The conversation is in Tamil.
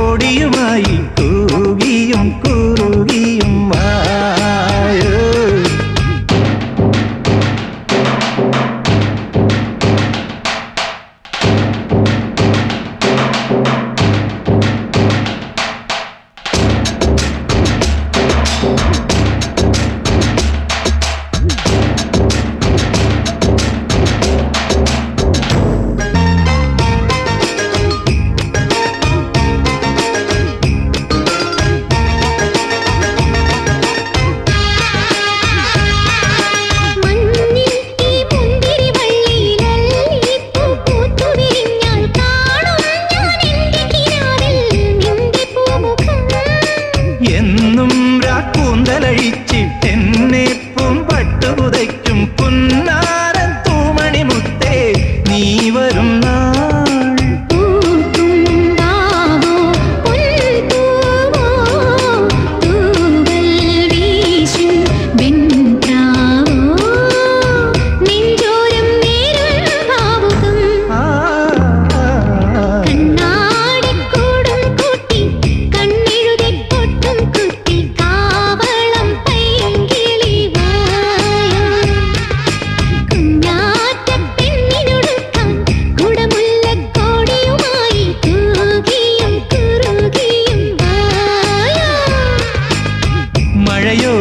ஓடியுமாயி നീ വരും നാ மழையோ